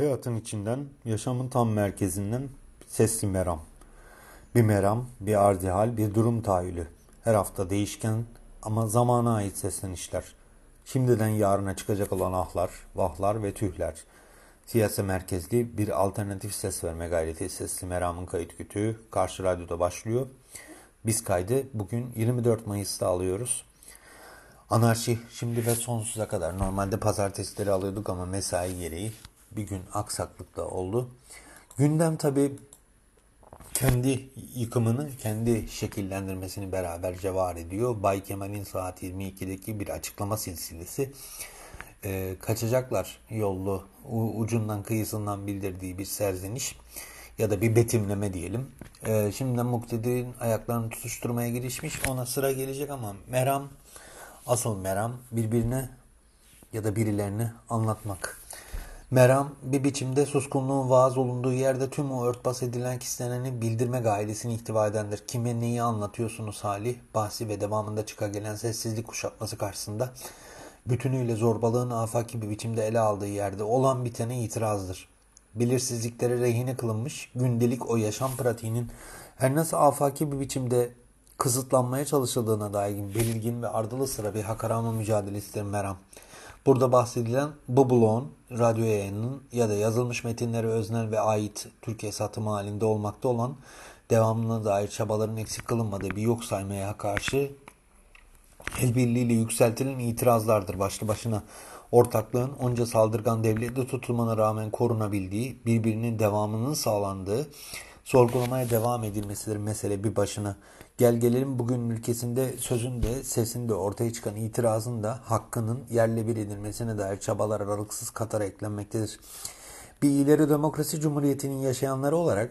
Tokat'ın içinden, yaşamın tam merkezinden sesli meram. Bir meram, bir ardihal, bir durum tahayyülü. Her hafta değişken ama zamana ait seslenişler. Şimdiden yarına çıkacak olan ahlar, vahlar ve tühler. Siyasi merkezli bir alternatif ses verme gayreti Sesli Meram'ın kayıt kütüğü Karşı Radyo'da başlıyor. Biz kaydı bugün 24 Mayıs'ta alıyoruz. Anarşi şimdi ve sonsuza kadar. Normalde pazartesileri alıyorduk ama mesai gereği bir gün aksaklıkta oldu. Gündem tabi kendi yıkımını, kendi şekillendirmesini beraberce var ediyor. Bay Kemal'in saat 22'deki bir açıklama silsilesi. E, kaçacaklar yollu ucundan kıyısından bildirdiği bir serzeniş ya da bir betimleme diyelim. E, şimdiden muktedir'in ayaklarını tutuşturmaya girişmiş. Ona sıra gelecek ama Meram Asıl meram birbirine ya da birilerini anlatmak. Meram bir biçimde suskunluğun vaaz olunduğu yerde tüm o örtbas edilen kisleneni bildirme gayesini ihtiva edendir. Kime neyi anlatıyorsunuz hali, bahsi ve devamında çıka gelen sessizlik kuşatması karşısında bütünüyle zorbalığın afaki bir biçimde ele aldığı yerde olan bitene itirazdır. Belirsizliklere rehine kılınmış gündelik o yaşam pratiğinin her nasıl afaki bir biçimde kısıtlanmaya çalışıldığına dair belirgin ve ardılı sıra bir hakarama mücadelesidir meram. Burada bahsedilen bu bloğun radyo yayınının ya da yazılmış metinlere öznel ve ait Türkiye satımı halinde olmakta olan devamına dair çabaların eksik kılınmadığı bir yok saymaya karşı el yükseltilen itirazlardır başlı başına. Ortaklığın onca saldırgan devlette tutulmana rağmen korunabildiği, birbirinin devamının sağlandığı, sorgulamaya devam edilmesidir mesele bir başına. Gel gelelim bugün ülkesinde sözün de sesin de ortaya çıkan itirazın da hakkının yerle bir edilmesine dair çabalar aralıksız Katar'a eklenmektedir. Bir ileri demokrasi cumhuriyetinin yaşayanları olarak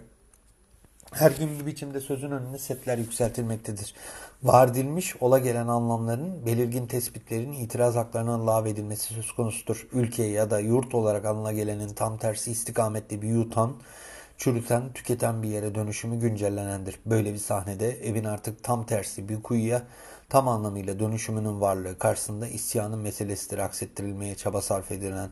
her gün bir biçimde sözün önüne setler yükseltilmektedir. Var edilmiş ola gelen anlamların, belirgin tespitlerin itiraz haklarına lağvedilmesi söz konusudur. Ülke ya da yurt olarak anına gelenin tam tersi istikametli bir yutan, çürüten, tüketen bir yere dönüşümü güncellenendir. Böyle bir sahnede evin artık tam tersi bir kuyuya tam anlamıyla dönüşümünün varlığı karşısında isyanın meselesidir aksettirilmeye çaba sarf edilen.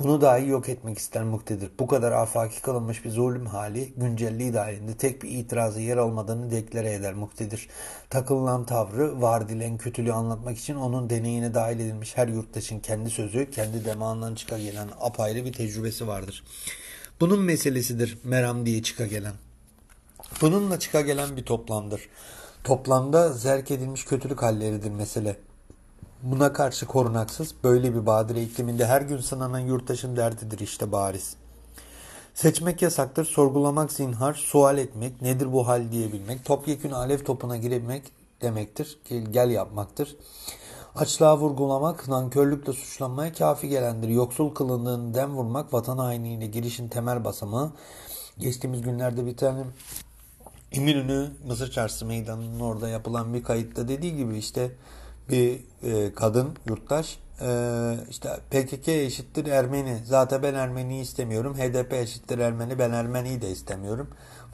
Bunu dahi yok etmek ister muktedir. Bu kadar afaki kılınmış bir zulüm hali güncelliği dahilinde tek bir itirazı yer almadığını deklare eder muktedir. Takılılan tavrı var dilen kötülüğü anlatmak için onun deneyine dahil edilmiş her yurttaşın kendi sözü, kendi demağından çıka gelen apayrı bir tecrübesi vardır. Bunun meselesidir meram diye çıka gelen. Bununla çıka gelen bir toplamdır. Toplamda zerk edilmiş kötülük halleridir mesele. Buna karşı korunaksız böyle bir badire ikliminde her gün sınanan yurttaşın derdidir işte bariz. Seçmek yasaktır, sorgulamak zinhar, sual etmek, nedir bu hal diyebilmek, topyekün alev topuna girebilmek demektir, gel, gel yapmaktır. Açlığa vurgulamak, nankörlükle suçlanmaya kafi gelendir. Yoksul kılındığını dem vurmak, vatan hainliğine girişin temel basamağı. Geçtiğimiz günlerde bir tane Eminönü Mısır Çarşısı meydanının orada yapılan bir kayıtta dediği gibi işte bir e, kadın yurttaş e, işte PKK eşittir Ermeni. Zaten ben Ermeni'yi istemiyorum. HDP eşittir Ermeni. Ben Ermeni'yi de istemiyorum.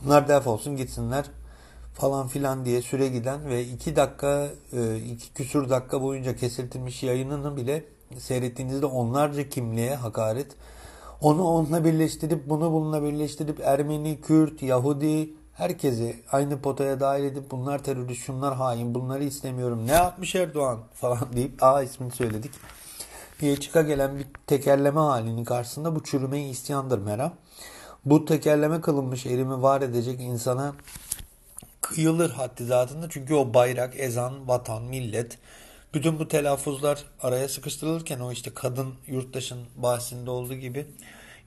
Bunlar defolsun gitsinler falan filan diye süre giden ve iki dakika e, iki küsur dakika boyunca kesiltilmiş yayınını bile seyrettiğinizde onlarca kimliğe hakaret onu onunla birleştirip bunu bununla birleştirip Ermeni, Kürt, Yahudi herkesi aynı potaya dahil edip bunlar terörist, şunlar hain, bunları istemiyorum. Ne yapmış Erdoğan falan deyip A ismini söyledik. diye çıka gelen bir tekerleme halinin karşısında bu çürümeyi isyandır Meram. Bu tekerleme kılınmış erimi var edecek insana kıyılır haddi zatında. Çünkü o bayrak, ezan, vatan, millet bütün bu telaffuzlar araya sıkıştırılırken o işte kadın yurttaşın bahsinde olduğu gibi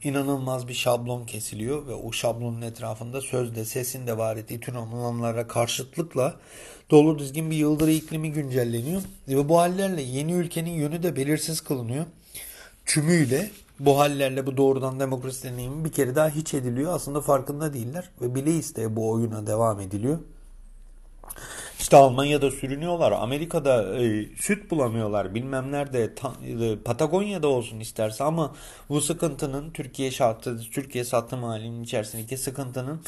inanılmaz bir şablon kesiliyor ve o şablonun etrafında sözde, sesinde var ettiği tüm anlamlara karşıtlıkla dolu dizgin bir yıldırı iklimi güncelleniyor. Ve bu hallerle yeni ülkenin yönü de belirsiz kılınıyor. Tümüyle bu hallerle bu doğrudan demokrasi deneyimi bir kere daha hiç ediliyor. Aslında farkında değiller ve bile isteye bu oyuna devam ediliyor. İşte Almanya'da sürünüyorlar. Amerika'da e, süt bulamıyorlar. Bilmem nerede ta, e, Patagonya'da olsun isterse ama bu sıkıntının Türkiye şartı, Türkiye satım halinin içerisindeki sıkıntının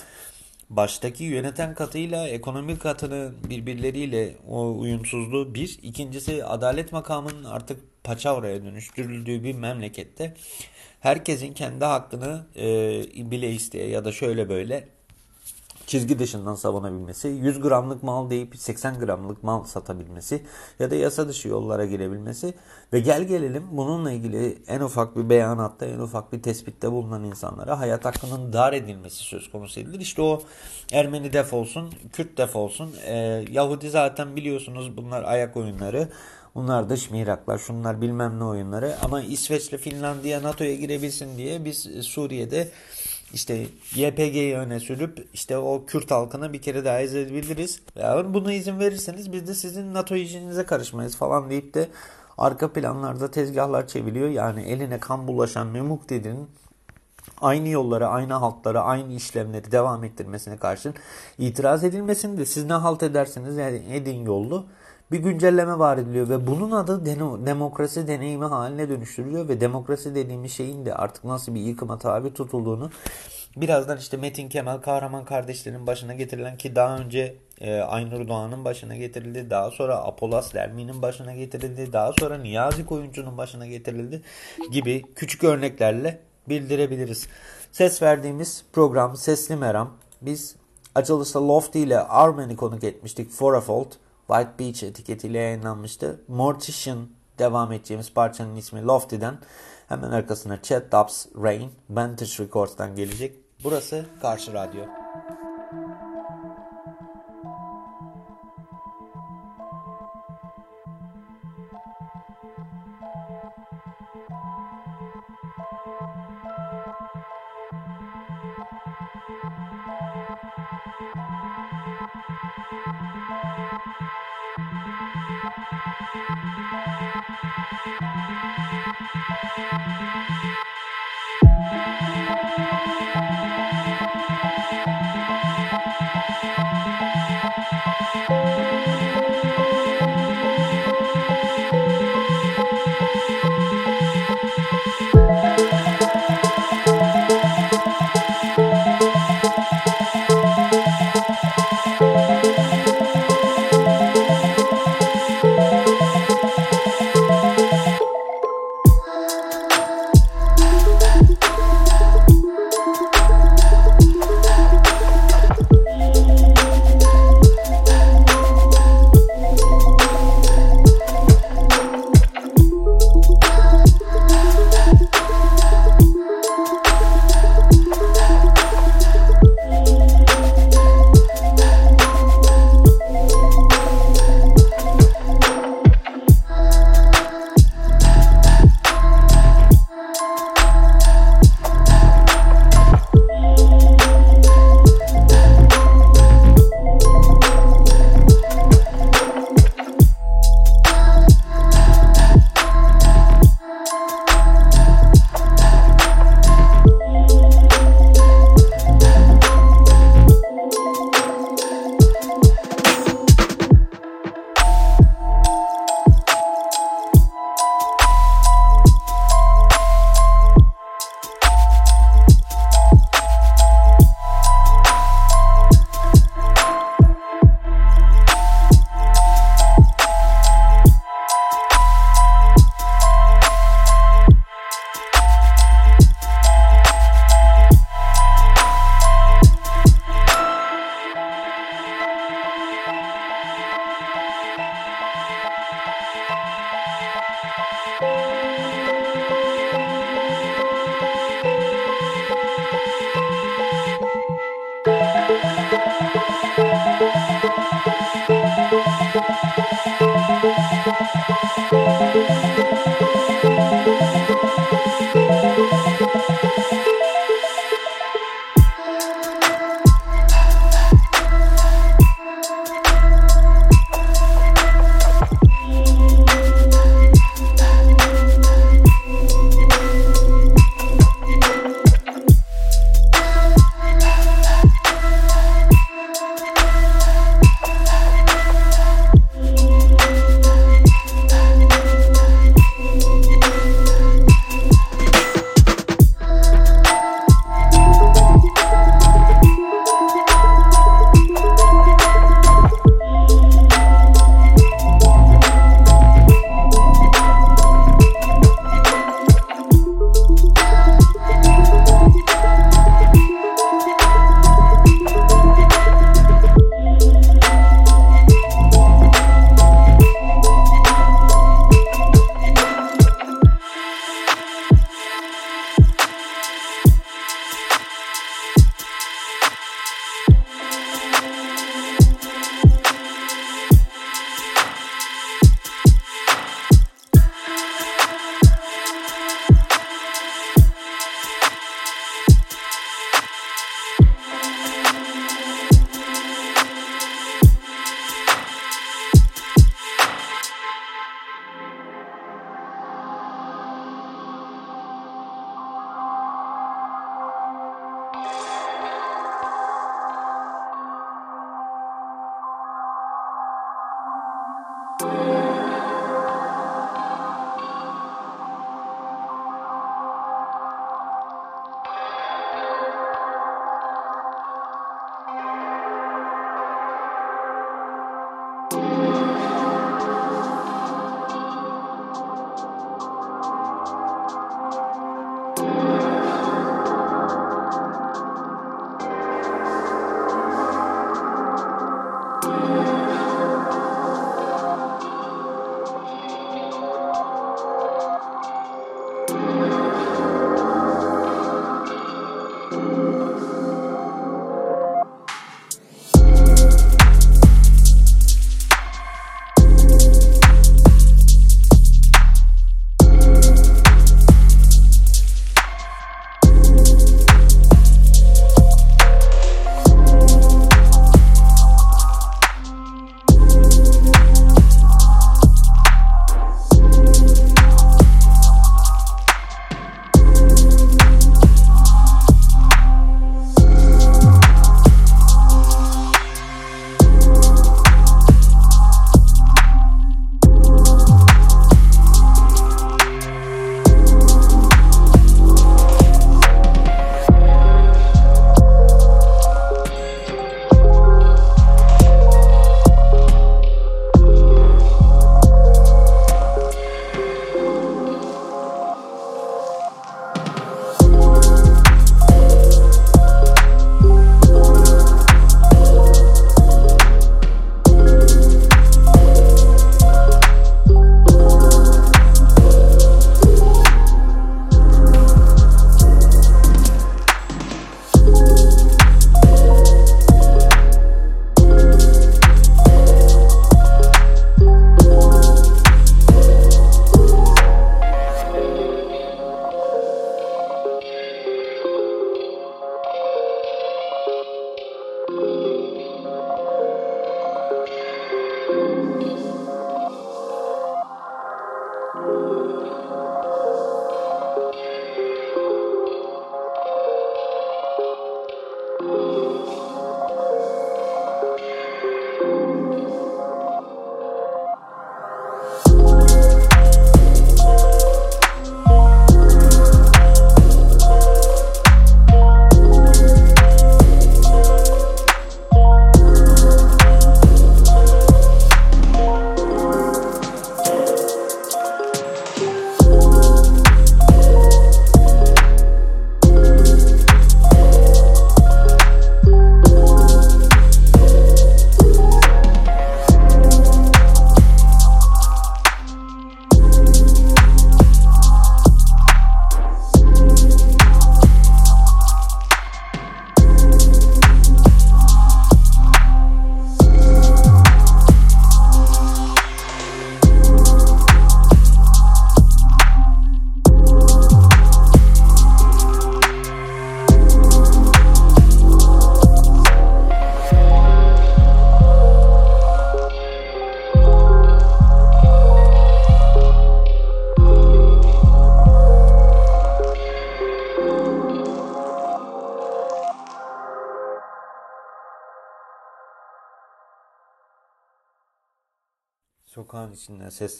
baştaki yöneten katıyla ekonomik katını birbirleriyle o uyumsuzluğu bir. İkincisi adalet makamının artık paçavraya dönüştürüldüğü bir memlekette herkesin kendi hakkını e, bile isteye ya da şöyle böyle çizgi dışından savunabilmesi, 100 gramlık mal deyip 80 gramlık mal satabilmesi ya da yasa dışı yollara girebilmesi ve gel gelelim bununla ilgili en ufak bir beyanatta, en ufak bir tespitte bulunan insanlara hayat hakkının dar edilmesi söz konusu edilir. İşte o Ermeni defolsun, Kürt defolsun, e, Yahudi zaten biliyorsunuz bunlar ayak oyunları. Bunlar dış miraklar, şunlar bilmem ne oyunları. Ama İsveç'le Finlandiya NATO'ya girebilsin diye biz Suriye'de işte YPG'yi öne sürüp işte o Kürt halkına bir kere daha ezebiliriz. Ya buna izin verirseniz biz de sizin NATO işinize karışmayız falan deyip de arka planlarda tezgahlar çeviriyor. Yani eline kan bulaşan Memukdedi'nin aynı yollara, aynı halklara, aynı işlemleri devam ettirmesine karşın itiraz edilmesini de siz ne halt ederseniz yani edin yollu bir güncelleme var ediliyor ve bunun adı demokrasi deneyimi haline dönüştürülüyor ve demokrasi dediğimiz şeyin de artık nasıl bir yıkıma tabi tutulduğunu birazdan işte Metin Kemal Kahraman kardeşlerin başına getirilen ki daha önce e, Aynur Doğan'ın başına getirildi. Daha sonra Apolas Dermi'nin başına getirildi. Daha sonra Niyazi Koyuncu'nun başına getirildi gibi küçük örneklerle bildirebiliriz. Ses verdiğimiz program Sesli Meram. Biz açılışta Lofty ile Armen'i konuk etmiştik. Forafold. White Beach etiketiyle yayınlanmıştı. Mortician devam edeceğimiz parçanın ismi Lofty'den. Hemen arkasına Chet Dubs Rain Vantage Records'tan gelecek. Burası Karşı Radyo.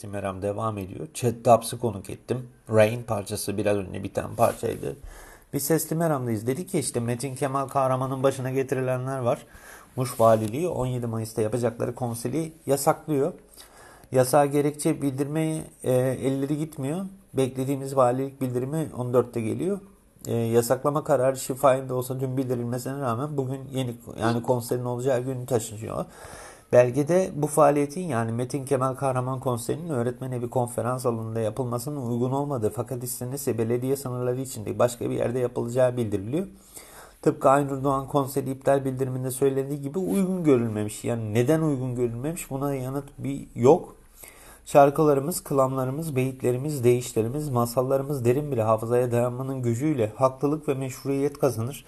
İçinde sesli meram devam ediyor. Chet Dubs'ı konuk ettim. Rain parçası biraz önce biten parçaydı. Bir sesli meramdayız. Dedi ki işte Metin Kemal Kahraman'ın başına getirilenler var. Muş Valiliği 17 Mayıs'ta yapacakları konseri yasaklıyor. Yasağa gerekçe bildirmeye e, elleri gitmiyor. Beklediğimiz valilik bildirimi 14'te geliyor. E, yasaklama kararı şifayinde olsa dün bildirilmesine rağmen bugün yeni yani konserin olacağı gün taşınıyor. Belgede bu faaliyetin yani Metin Kemal Kahraman konserinin öğretmen evi konferans alanında yapılmasının uygun olmadığı fakat istenirse belediye sınırları içinde başka bir yerde yapılacağı bildiriliyor. Tıpkı Aynur Doğan konseri iptal bildiriminde söylediği gibi uygun görülmemiş. Yani neden uygun görülmemiş buna yanıt bir yok. Şarkılarımız, kılamlarımız, beyitlerimiz, deyişlerimiz, masallarımız derin bir hafızaya dayanmanın gücüyle haklılık ve meşruiyet kazanır.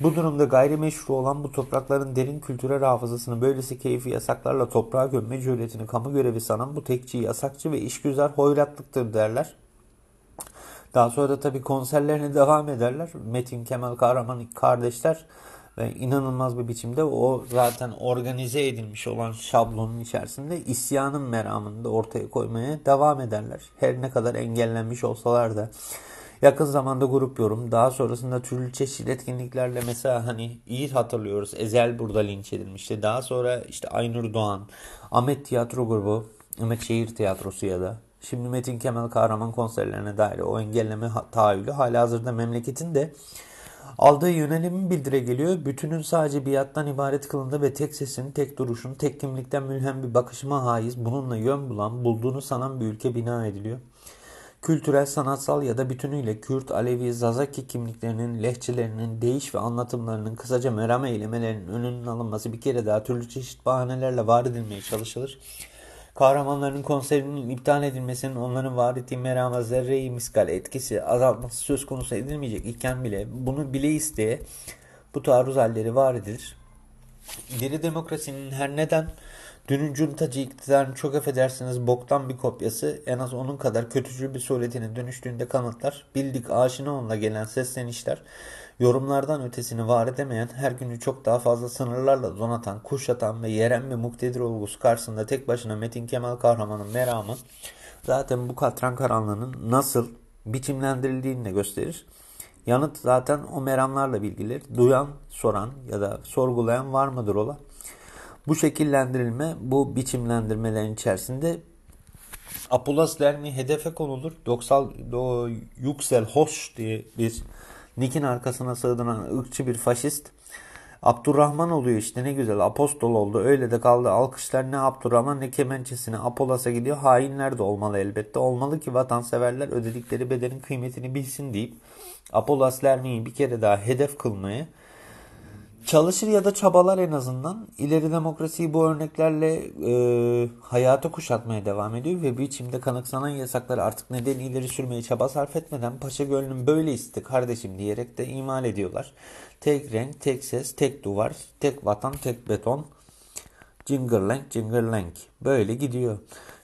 Bu durumda gayrimeşru olan bu toprakların derin kültürel hafızasını böylesi keyfi yasaklarla toprağa gömme cüretini kamu görevi sanan bu tekçi, yasakçı ve işgüzar hoyratlıktır derler. Daha sonra da tabii konserlerine devam ederler. Metin Kemal Kahraman kardeşler ve inanılmaz bir biçimde o zaten organize edilmiş olan şablonun içerisinde isyanın meramını da ortaya koymaya devam ederler. Her ne kadar engellenmiş olsalar da. Yakın zamanda grup yorum. Daha sonrasında türlü çeşitli etkinliklerle mesela hani iyi hatırlıyoruz. Ezel burada linç edilmişti. Daha sonra işte Aynur Doğan, Ahmet Tiyatro Grubu, Ahmet Şehir Tiyatrosu ya da şimdi Metin Kemal Kahraman konserlerine dair o engelleme tahayyülü hala hazırda memleketin de aldığı yönelimin bildire geliyor. Bütünün sadece biattan ibaret kılında ve tek sesin, tek duruşun, tek kimlikten mülhem bir bakışıma haiz, bununla yön bulan, bulduğunu sanan bir ülke bina ediliyor kültürel, sanatsal ya da bütünüyle Kürt, Alevi, Zazaki kimliklerinin, lehçelerinin, değiş ve anlatımlarının kısaca meram eylemelerinin önünün alınması bir kere daha türlü çeşit bahanelerle var edilmeye çalışılır. Kahramanların konserinin iptal edilmesinin onların var ettiği merama zerreyi miskal etkisi azaltması söz konusu edilmeyecek iken bile bunu bile isteye bu taarruz halleri var edilir. İleri demokrasinin her neden Dünün cuntacı iktidarın çok affedersiniz boktan bir kopyası en az onun kadar kötücül bir suretine dönüştüğünde kanıtlar, bildik aşina onunla gelen seslenişler, yorumlardan ötesini var edemeyen, her günü çok daha fazla sınırlarla donatan, kuşatan ve yeren ve muktedir olgusu karşısında tek başına Metin Kemal Kahraman'ın meramı zaten bu katran karanlığının nasıl biçimlendirildiğini de gösterir. Yanıt zaten o meramlarla bilgiler. Duyan, soran ya da sorgulayan var mıdır ola? Bu şekillendirilme, bu biçimlendirmelerin içerisinde Apulas Lermi hedefe konulur. Doksal do, Yüksel Hoş diye bir Nick'in arkasına sığdıran ırkçı bir faşist. Abdurrahman oluyor işte ne güzel apostol oldu öyle de kaldı alkışlar ne Abdurrahman ne kemençesine Apolas'a gidiyor hainler de olmalı elbette olmalı ki vatanseverler ödedikleri bedenin kıymetini bilsin deyip Apolas Lermi'yi bir kere daha hedef kılmaya çalışır ya da çabalar en azından. İleri demokrasiyi bu örneklerle e, hayata kuşatmaya devam ediyor ve biçimde kanıksanan yasakları artık neden ileri sürmeye çaba sarf etmeden Paşa Gölü'nün böyle isti kardeşim diyerek de imal ediyorlar. Tek renk, tek ses, tek duvar, tek vatan, tek beton. Cingırlenk, cingırlenk. Böyle gidiyor.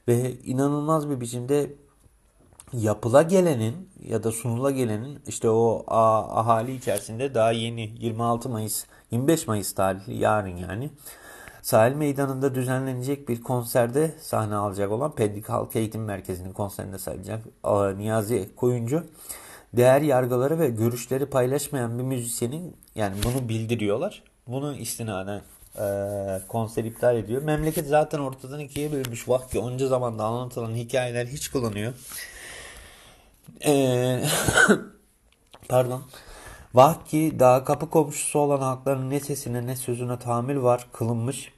Ve inanılmaz bir biçimde yapıla gelenin ya da sunula gelenin işte o ahali içerisinde daha yeni 26 Mayıs 25 Mayıs tarihli yarın yani sahil meydanında düzenlenecek bir konserde sahne alacak olan Pendik Halk Eğitim Merkezi'nin konserinde sayılacak Niyazi Koyuncu değer yargıları ve görüşleri paylaşmayan bir müzisyenin yani bunu bildiriyorlar. Bunu istinaden e, konser iptal ediyor. Memleket zaten ortadan ikiye bölünmüş. Vah ki onca zamanda anlatılan hikayeler hiç kullanıyor. Ee, pardon. Vah ki daha kapı komşusu olan halkların ne sesine ne sözüne tahammül var kılınmış,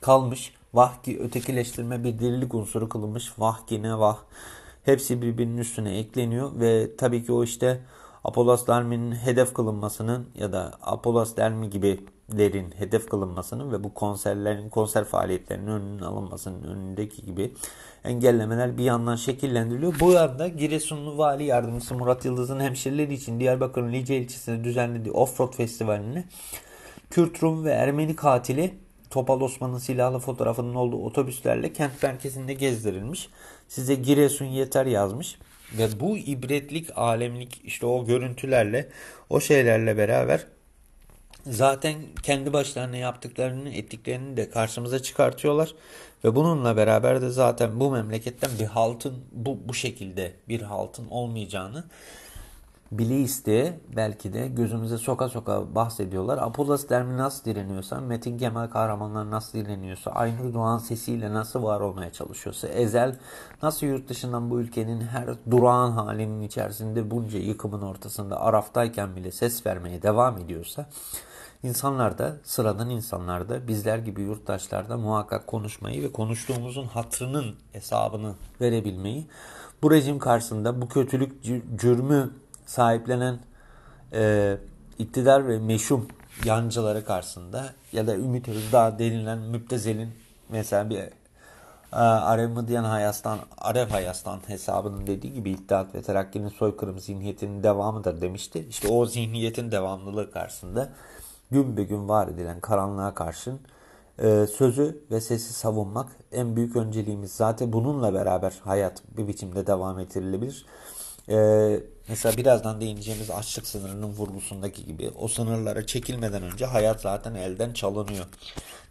kalmış. Vah ki ötekileştirme bir delilik unsuru kılınmış. Vah ki ne vah. Hepsi birbirinin üstüne ekleniyor ve tabii ki o işte Apolos Dermi'nin hedef kılınmasının ya da Apolos Dermi gibilerin hedef kılınmasının ve bu konserlerin, konser faaliyetlerinin önünün alınmasının önündeki gibi engellemeler bir yandan şekillendiriliyor. Bu yanda Giresunlu Vali Yardımcısı Murat Yıldız'ın hemşerileri için Diyarbakır'ın Lice ilçesinde düzenlediği Offroad Festivali'ni Kürt Rum ve Ermeni katili Topal Osman'ın silahlı fotoğrafının olduğu otobüslerle kent merkezinde gezdirilmiş. Size Giresun yeter yazmış. Ve bu ibretlik, alemlik işte o görüntülerle, o şeylerle beraber zaten kendi başlarına yaptıklarını ettiklerini de karşımıza çıkartıyorlar. Ve bununla beraber de zaten bu memleketten bir haltın bu, bu şekilde bir haltın olmayacağını bile isteye belki de gözümüze soka soka bahsediyorlar. Apollos Dermi nasıl direniyorsa, Metin Kemal kahramanlar nasıl direniyorsa, Aynur Doğan sesiyle nasıl var olmaya çalışıyorsa, Ezel nasıl yurt dışından bu ülkenin her durağan halinin içerisinde bunca yıkımın ortasında Araf'tayken bile ses vermeye devam ediyorsa, insanlar da sıradan insanlar da bizler gibi yurttaşlar da muhakkak konuşmayı ve konuştuğumuzun hatrının hesabını verebilmeyi bu rejim karşısında bu kötülük cürmü sahiplenen e, iktidar ve meşhum yancıları karşısında ya da Ümit Özdağ denilen müptezelin mesela bir e, Aremıdyan Hayastan, Aref Hayastan hesabının dediği gibi İttihat ve Terakki'nin soykırım zihniyetinin devamıdır demişti. İşte o zihniyetin devamlılığı karşısında gün be gün var edilen karanlığa karşın e, sözü ve sesi savunmak en büyük önceliğimiz. Zaten bununla beraber hayat bir biçimde devam ettirilebilir. Ee, mesela birazdan değineceğimiz açlık sınırının vurgusundaki gibi o sınırlara çekilmeden önce hayat zaten elden çalınıyor.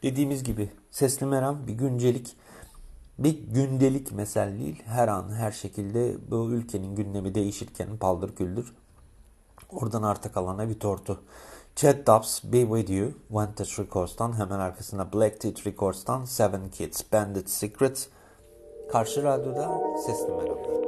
Dediğimiz gibi sesli meram bir güncelik bir gündelik mesele değil. Her an her şekilde bu ülkenin gündemi değişirken paldır küldür. Oradan arta kalana bir tortu. Chad Dubs, Be With You, Vantage Records'tan hemen arkasında Black Teeth Records'tan Seven Kids, Bandit Secrets. Karşı radyoda sesli meram.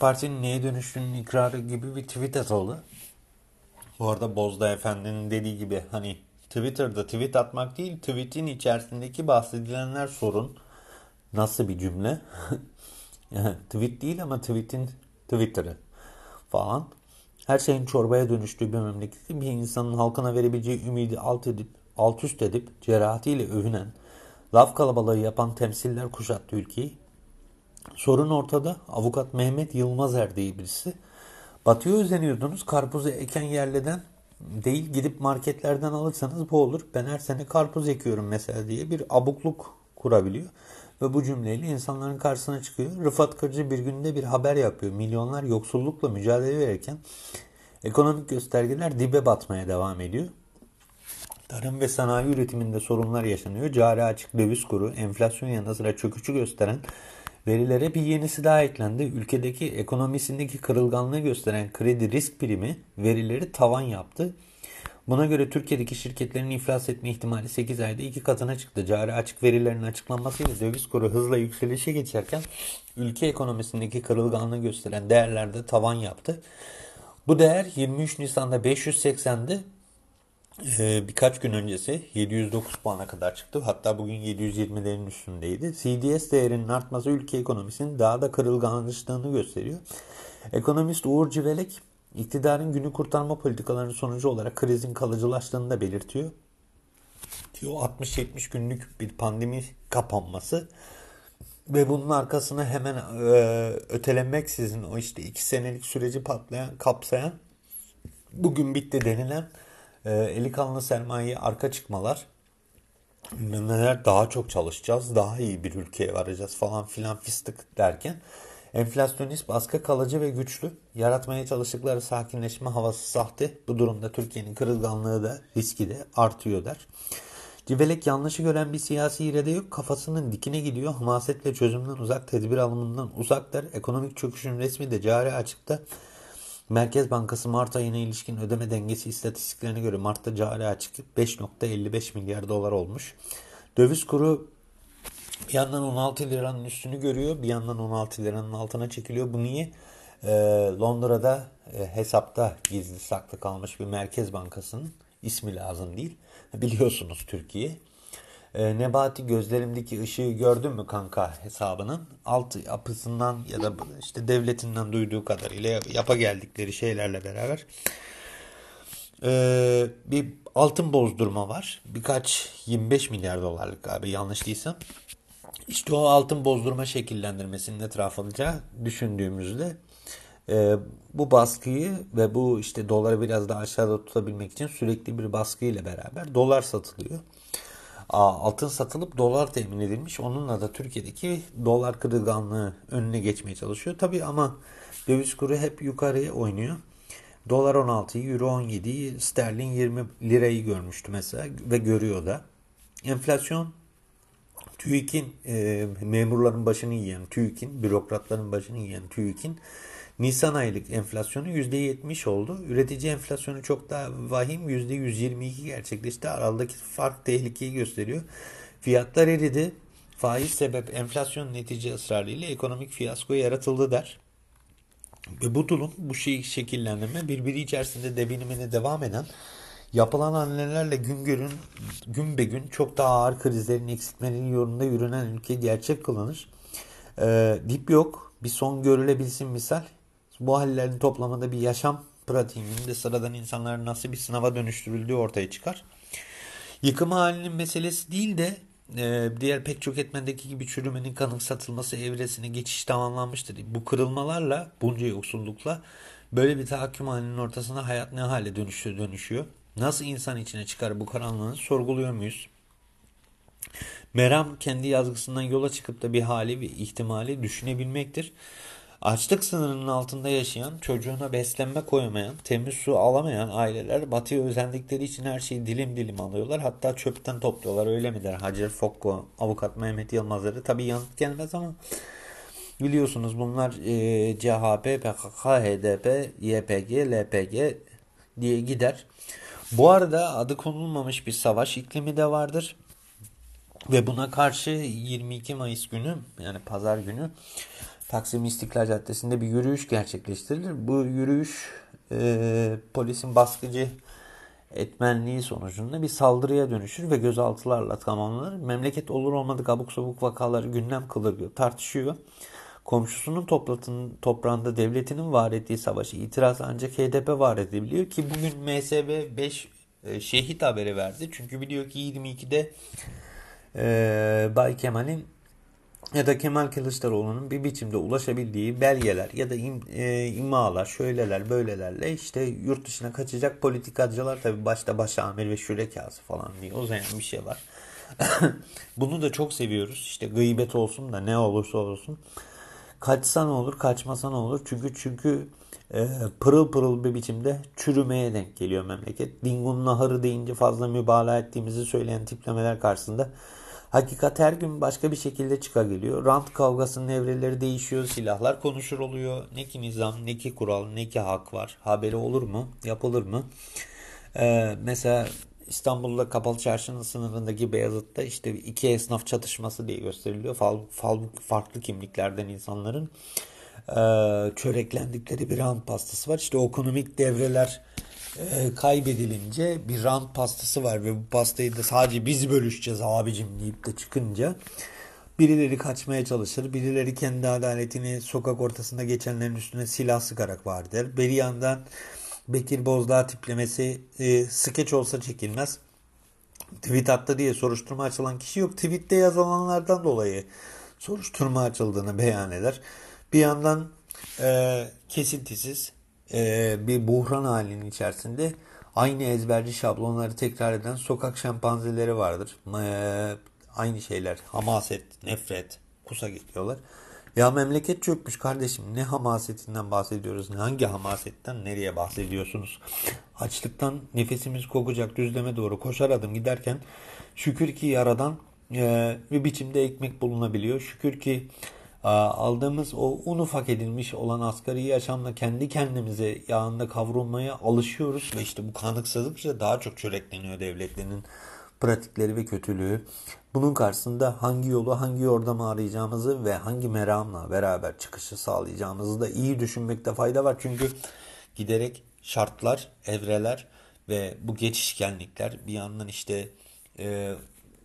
Parti'nin neye dönüştüğünün ikrarı gibi bir tweet atıldı. Bu arada Bozda Efendi'nin dediği gibi hani Twitter'da tweet atmak değil, tweetin içerisindeki bahsedilenler sorun. Nasıl bir cümle? tweet değil ama tweetin Twitter'ı falan. Her şeyin çorbaya dönüştüğü bir memleketi bir insanın halkına verebileceği ümidi alt edip, alt üst edip cerahatiyle övünen, laf kalabalığı yapan temsiller kuşattı ülkeyi. Sorun ortada. Avukat Mehmet Yılmaz Er diye birisi. Batıya özeniyordunuz. Karpuzu eken yerleden değil gidip marketlerden alırsanız bu olur. Ben her sene karpuz ekiyorum mesela diye bir abukluk kurabiliyor. Ve bu cümleyle insanların karşısına çıkıyor. Rıfat Kırcı bir günde bir haber yapıyor. Milyonlar yoksullukla mücadele verirken ekonomik göstergeler dibe batmaya devam ediyor. Tarım ve sanayi üretiminde sorunlar yaşanıyor. Cari açık döviz kuru, enflasyon yanı sıra çöküşü gösteren verilere bir yenisi daha eklendi. Ülkedeki ekonomisindeki kırılganlığı gösteren kredi risk primi verileri tavan yaptı. Buna göre Türkiye'deki şirketlerin iflas etme ihtimali 8 ayda 2 katına çıktı. Cari açık verilerin açıklanmasıyla döviz kuru hızla yükselişe geçerken ülke ekonomisindeki kırılganlığı gösteren değerlerde tavan yaptı. Bu değer 23 Nisan'da 580'di. Ee, birkaç gün öncesi 709 puana kadar çıktı. Hatta bugün 720'lerin üstündeydi. CDS değerinin artması ülke ekonomisinin daha da kırılganlaştığını gösteriyor. Ekonomist Uğur Civelek iktidarın günü kurtarma politikalarının sonucu olarak krizin kalıcılaştığını da belirtiyor. Diyor 60-70 günlük bir pandemi kapanması ve bunun arkasına hemen e, ötelenmeksizin o işte iki senelik süreci patlayan, kapsayan bugün bitti denilen e, eli kanlı sermaye arka çıkmalar neler daha çok çalışacağız, daha iyi bir ülkeye varacağız falan filan fıstık derken enflasyonist baskı kalıcı ve güçlü. Yaratmaya çalıştıkları sakinleşme havası sahte. Bu durumda Türkiye'nin kırılganlığı da riski de artıyor der. Civelek yanlışı gören bir siyasi irade yok. Kafasının dikine gidiyor. Hamaset ve çözümden uzak, tedbir alımından uzak. Ekonomik çöküşün resmi de cari açıkta. Merkez Bankası Mart ayına ilişkin ödeme dengesi istatistiklerine göre Mart'ta cari açık 5.55 milyar dolar olmuş. Döviz kuru bir yandan 16 liranın üstünü görüyor, bir yandan 16 liranın altına çekiliyor. Bu niye? Ee, Londra'da e, hesapta gizli saklı kalmış bir Merkez Bankası'nın ismi lazım değil. Biliyorsunuz Türkiye. E, Nebati gözlerimdeki ışığı gördün mü kanka hesabının alt yapısından ya da işte devletinden duyduğu kadarıyla yapa geldikleri şeylerle beraber e, bir altın bozdurma var. Birkaç 25 milyar dolarlık abi yanlış değilsem. İşte o altın bozdurma şekillendirmesinin etrafınca düşündüğümüzde e, bu baskıyı ve bu işte doları biraz daha aşağıda tutabilmek için sürekli bir baskı ile beraber dolar satılıyor altın satılıp dolar temin edilmiş. Onunla da Türkiye'deki dolar kırılganlığı önüne geçmeye çalışıyor. Tabii ama döviz kuru hep yukarıya oynuyor. Dolar 16, Euro 17, sterlin 20 lirayı görmüştü mesela ve görüyor da. Enflasyon TÜİK'in e, memurların başını yiyen TÜİK'in, bürokratların başını yiyen TÜİK'in Nisan aylık enflasyonu %70 oldu. Üretici enflasyonu çok daha vahim %122 gerçekleşti. Aradaki fark tehlikeyi gösteriyor. Fiyatlar eridi. Faiz sebep enflasyon netice ısrarıyla ekonomik fiyasko yaratıldı der. Ve bu durum, bu şey şekillendirme birbiri içerisinde debinimine devam eden yapılan hamlelerle gün görün, gün be gün çok daha ağır krizlerin eksiltmenin yolunda yürünen ülke gerçek kılanır. Ee, dip yok. Bir son görülebilsin misal. Bu hallerin toplamında bir yaşam pratiğinin de sıradan insanların nasıl bir sınava dönüştürüldüğü ortaya çıkar. Yıkım halinin meselesi değil de e, diğer pek çok etmendeki gibi çürümenin kanık satılması evresine geçiş tamamlanmıştır. Bu kırılmalarla, bunca yoksullukla böyle bir tahakküm halinin ortasında hayat ne hale dönüşüyor, dönüşüyor? Nasıl insan içine çıkar bu karanlığını sorguluyor muyuz? Meram kendi yazgısından yola çıkıp da bir hali ve ihtimali düşünebilmektir. Açlık sınırının altında yaşayan, çocuğuna beslenme koyamayan, temiz su alamayan aileler batıya özendikleri için her şeyi dilim dilim alıyorlar. Hatta çöpten topluyorlar öyle mi der Hacer Fokko, avukat Mehmet Yılmazları. Tabi yanıt gelmez ama biliyorsunuz bunlar e, CHP, PKK, HDP, YPG, LPG diye gider. Bu arada adı konulmamış bir savaş iklimi de vardır. Ve buna karşı 22 Mayıs günü yani pazar günü Taksim İstiklal Caddesi'nde bir yürüyüş gerçekleştirilir. Bu yürüyüş e, polisin baskıcı etmenliği sonucunda bir saldırıya dönüşür ve gözaltılarla tamamlanır. Memleket olur olmadık abuk sabuk vakaları gündem kılır diyor, tartışıyor. Komşusunun toprağında devletinin var ettiği savaşı itiraz ancak HDP var edebiliyor ki bugün MSB 5 e, şehit haberi verdi. Çünkü biliyor ki 22'de e, Bay Kemal'in ya da Kemal Kılıçdaroğlu'nun bir biçimde ulaşabildiği belgeler ya da im, e, imalar, şöyleler, böylelerle işte yurt dışına kaçacak politikacılar tabi başta başamir ve şürekası falan diye uzayan bir şey var. Bunu da çok seviyoruz. İşte gıybet olsun da ne olursa olsun. Kaçsa ne olur, kaçmasa ne olur? Çünkü çünkü e, pırıl pırıl bir biçimde çürümeye denk geliyor memleket. Dingun Naharı deyince fazla mübalağa ettiğimizi söyleyen tiplemeler karşısında Hakikat her gün başka bir şekilde çıkabiliyor. Rant kavgasının evreleri değişiyor. Silahlar konuşur oluyor. Ne ki nizam, ne ki kural, ne ki hak var. Haberi olur mu? Yapılır mı? Ee, mesela İstanbul'da Kapalı Çarşı'nın sınırındaki Beyazıt'ta işte iki esnaf çatışması diye gösteriliyor. Fal, fal, farklı kimliklerden insanların e, çöreklendikleri bir rant pastası var. İşte ekonomik devreler e, kaybedilince bir rant pastası var ve bu pastayı da sadece biz bölüşeceğiz abicim deyip de çıkınca birileri kaçmaya çalışır. Birileri kendi adaletini sokak ortasında geçenlerin üstüne silah sıkarak var der. Bir yandan Bekir Bozdağ tiplemesi e, skeç olsa çekilmez. Tweet attı diye soruşturma açılan kişi yok. Tweette yazılanlardan dolayı soruşturma açıldığını beyan eder. Bir yandan e, kesintisiz e, bir buhran halinin içerisinde aynı ezberci şablonları tekrar eden sokak şempanzeleri vardır. Aynı şeyler hamaset, nefret, kusa gidiyorlar. Ya memleket çökmüş kardeşim. Ne hamasetinden bahsediyoruz? Ne hangi hamasetten nereye bahsediyorsunuz? Açlıktan nefesimiz kokacak düzleme doğru koşar adım giderken şükür ki yaradan e, bir biçimde ekmek bulunabiliyor. Şükür ki aldığımız o un ufak edilmiş olan asgari yaşamla kendi kendimize yağında kavrulmaya alışıyoruz ve işte bu kanıksadıkça daha çok çörekleniyor devletlerin pratikleri ve kötülüğü. Bunun karşısında hangi yolu hangi yordamı arayacağımızı ve hangi meramla beraber çıkışı sağlayacağımızı da iyi düşünmekte fayda var. Çünkü giderek şartlar, evreler ve bu geçişkenlikler bir yandan işte e,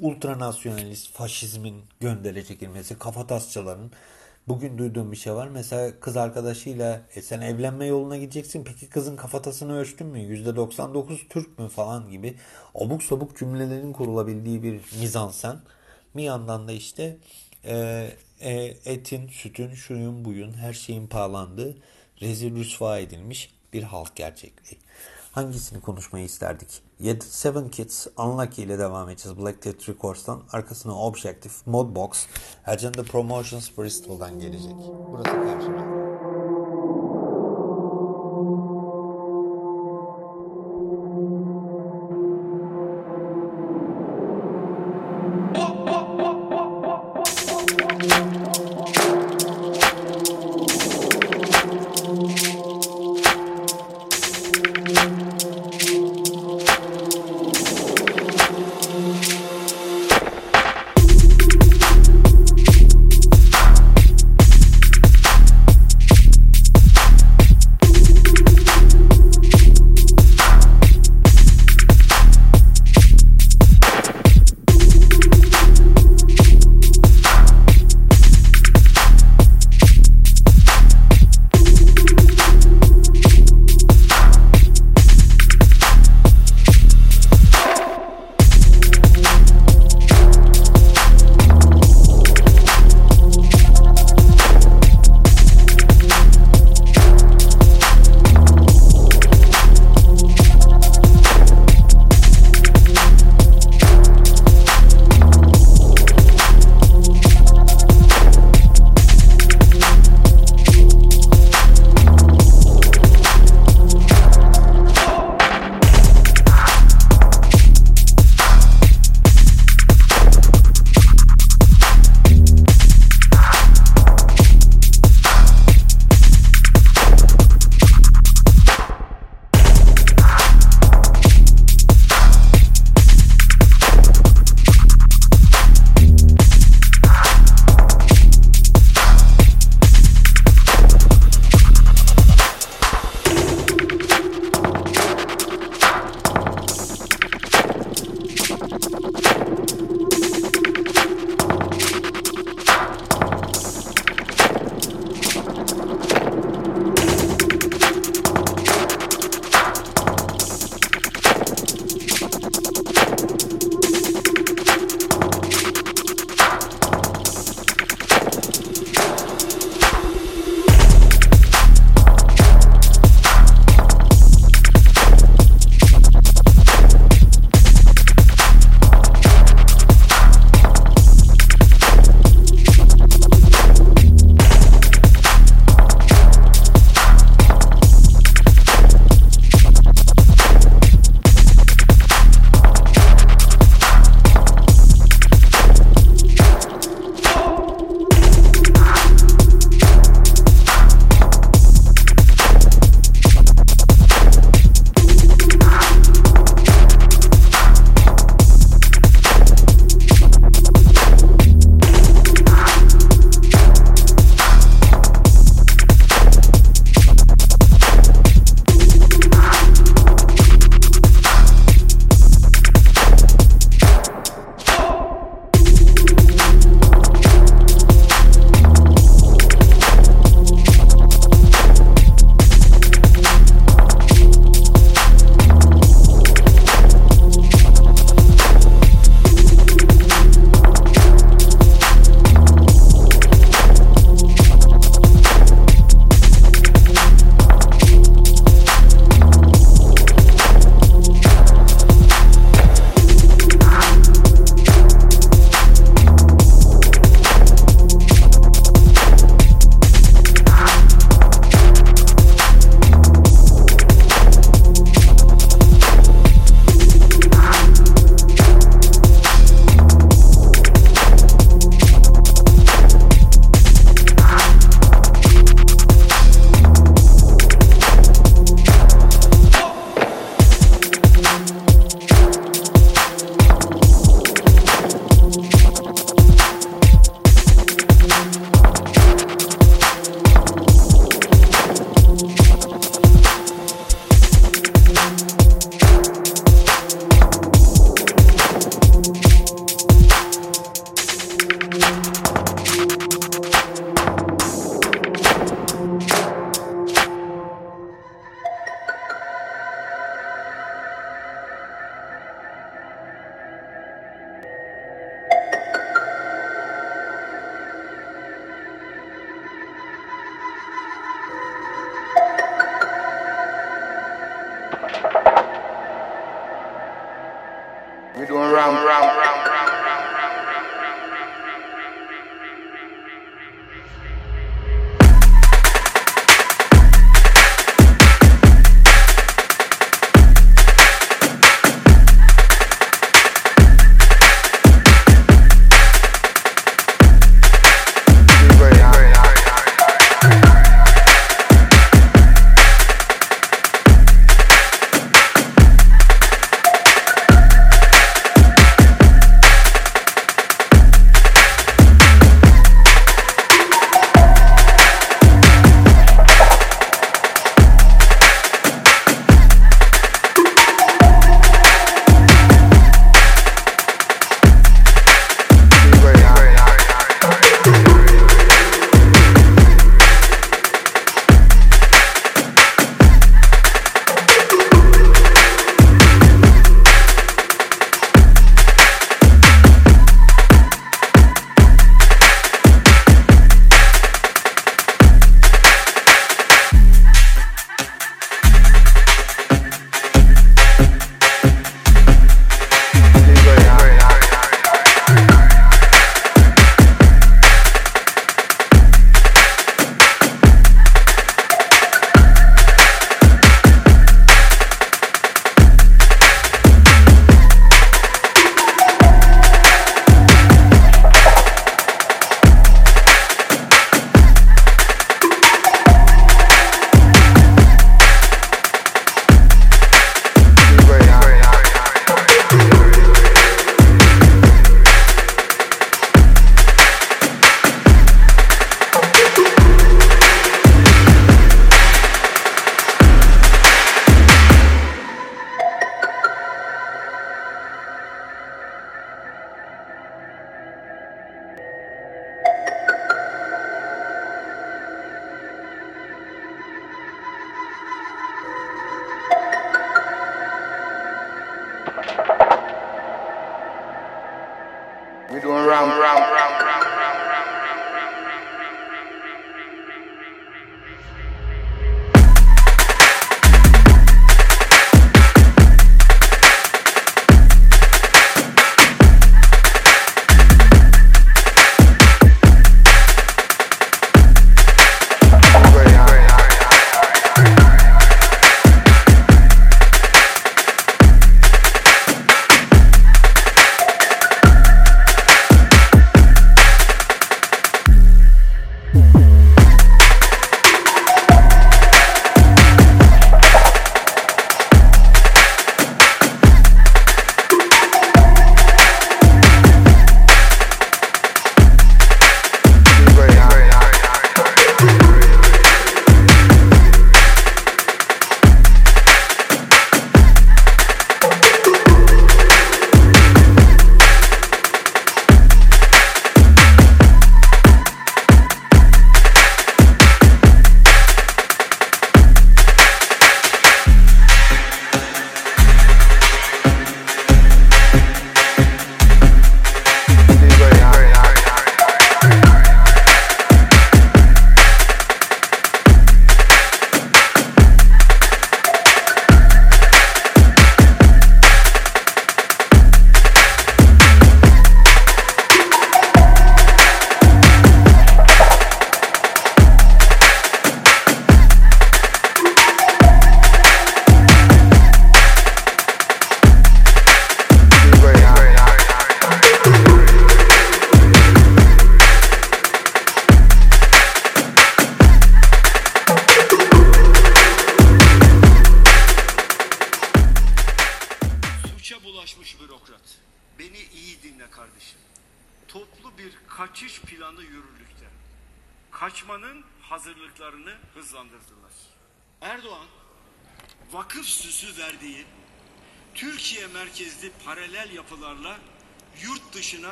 ultranasyonalist faşizmin göndere çekilmesi, kafatasçıların bugün duyduğum bir şey var. Mesela kız arkadaşıyla e, sen evlenme yoluna gideceksin. Peki kızın kafatasını ölçtün mü? %99 Türk mü falan gibi abuk sabuk cümlelerin kurulabildiği bir mizansen. Bir yandan da işte e, e, etin, sütün, şuyun, buyun her şeyin pahalandığı rezil rüsva edilmiş bir halk gerçekliği. Hangisini konuşmayı isterdik? Seven Kids Unlucky ile devam edeceğiz. Black Tat Records'tan. Arkasına Objective, Modbox, Agenda Promotions Bristol'dan gelecek. Burası karşıma.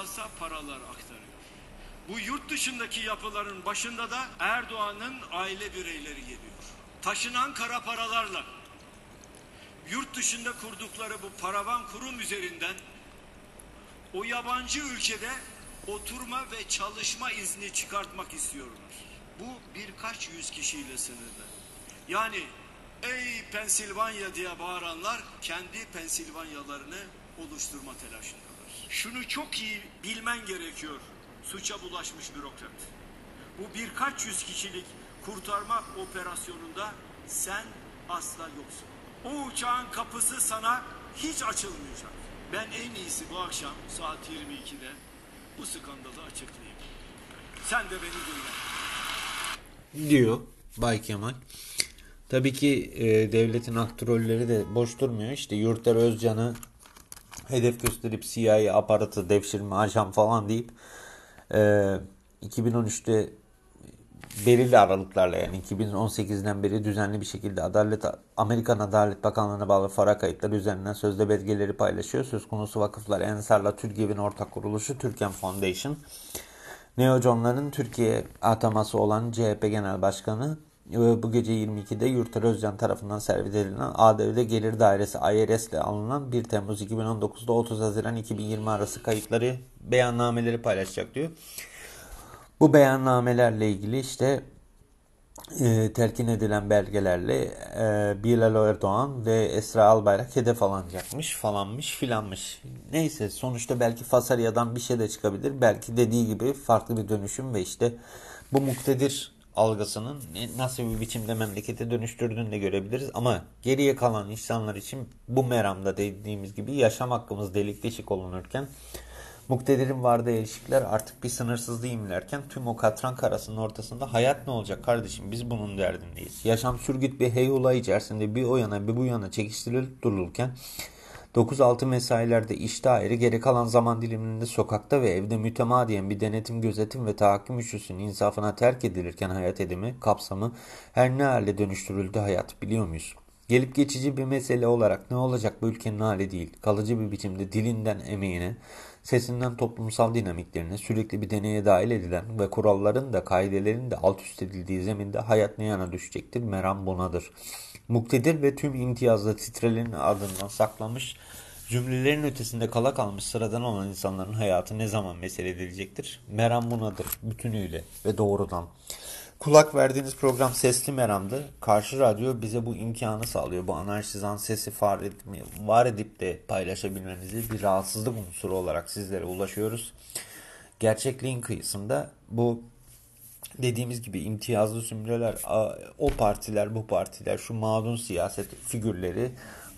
Devasa paralar aktarıyor. Bu yurt dışındaki yapıların başında da Erdoğan'ın aile bireyleri geliyor. Taşınan kara paralarla yurt dışında kurdukları bu paravan kurum üzerinden o yabancı ülkede oturma ve çalışma izni çıkartmak istiyorlar. Bu birkaç yüz kişiyle sınırlı. Yani Ey Pensilvanya diye bağıranlar kendi Pensilvanyalarını oluşturma telaşındalar. Şunu çok iyi bilmen gerekiyor suça bulaşmış bürokrat. Bu birkaç yüz kişilik kurtarma operasyonunda sen asla yoksun. O uçağın kapısı sana hiç açılmayacak. Ben en iyisi bu akşam saat 22'de bu skandalı açıklayayım. Sen de beni dinle. diyor Bay Kemal. Tabii ki e, devletin aktörleri de boş durmuyor. İşte Yurtlar Özcan'ı hedef gösterip CIA aparatı, devşirme, ajan falan deyip e, 2013'te belirli aralıklarla yani 2018'den beri düzenli bir şekilde Adalet Amerikan Adalet Bakanlığı'na bağlı fara kayıtları üzerinden sözde belgeleri paylaşıyor. Söz konusu vakıflar Ensar'la TÜRGEV'in ortak kuruluşu Türken Foundation. Neoconların Türkiye ataması olan CHP Genel Başkanı bu gece 22'de Yurtar Özcan tarafından servis edilen ADV'de Gelir Dairesi IRS ile alınan 1 Temmuz 2019'da 30 Haziran 2020 arası kayıtları beyannameleri paylaşacak diyor. Bu beyannamelerle ilgili işte e, telkin edilen belgelerle e, Bilal Erdoğan ve Esra Albayrak hedef alınacakmış falanmış filanmış. Neyse sonuçta belki Fasarya'dan bir şey de çıkabilir. Belki dediği gibi farklı bir dönüşüm ve işte bu muktedir algısının nasıl bir biçimde memlekete dönüştürdüğünü de görebiliriz. Ama geriye kalan insanlar için bu meramda dediğimiz gibi yaşam hakkımız delik deşik olunurken Muktedirin vardığı ilişkiler artık bir sınırsız imlerken tüm o katran karasının ortasında hayat ne olacak kardeşim biz bunun derdindeyiz. Yaşam sürgüt bir heyula içerisinde bir o yana bir bu yana çekiştirilip durulurken 9-6 mesailerde işte ayrı geri kalan zaman diliminde sokakta ve evde mütemadiyen bir denetim, gözetim ve tahakküm üçlüsünün insafına terk edilirken hayat edimi, kapsamı her ne hale dönüştürüldü hayat biliyor muyuz? Gelip geçici bir mesele olarak ne olacak bu ülkenin hali değil, kalıcı bir biçimde dilinden emeğine, sesinden toplumsal dinamiklerine sürekli bir deneye dahil edilen ve kuralların da kaidelerin de alt üst edildiği zeminde hayat ne yana düşecektir? Meram bunadır. Muktedir ve tüm imtiyazlı titrelerin ardından saklanmış cümlelerin ötesinde kala kalmış sıradan olan insanların hayatı ne zaman mesele edilecektir? Meram bunadır bütünüyle ve doğrudan. Kulak verdiğiniz program Sesli Meram'dı. Karşı Radyo bize bu imkanı sağlıyor. Bu anarşizan sesi var edip, de paylaşabilmenizi bir rahatsızlık unsuru olarak sizlere ulaşıyoruz. Gerçekliğin kıyısında bu dediğimiz gibi imtiyazlı zümreler, o partiler, bu partiler, şu mağdun siyaset figürleri,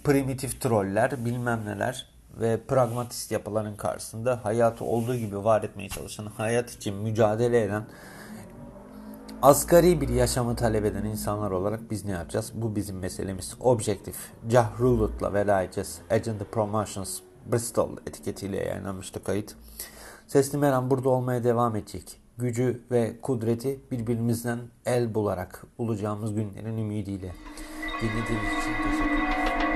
primitif troller, bilmem neler ve pragmatist yapıların karşısında hayatı olduğu gibi var etmeye çalışan, hayat için mücadele eden Asgari bir yaşamı talep eden insanlar olarak biz ne yapacağız? Bu bizim meselemiz. Objektif. Cahrulut'la veda edeceğiz. Agenda Promotions Bristol etiketiyle yayınlanmıştı kayıt. Sesli Meram burada olmaya devam edecek. Gücü ve kudreti birbirimizden el bularak bulacağımız günlerin ümidiyle. Dinlediğiniz için teşekkür ederim.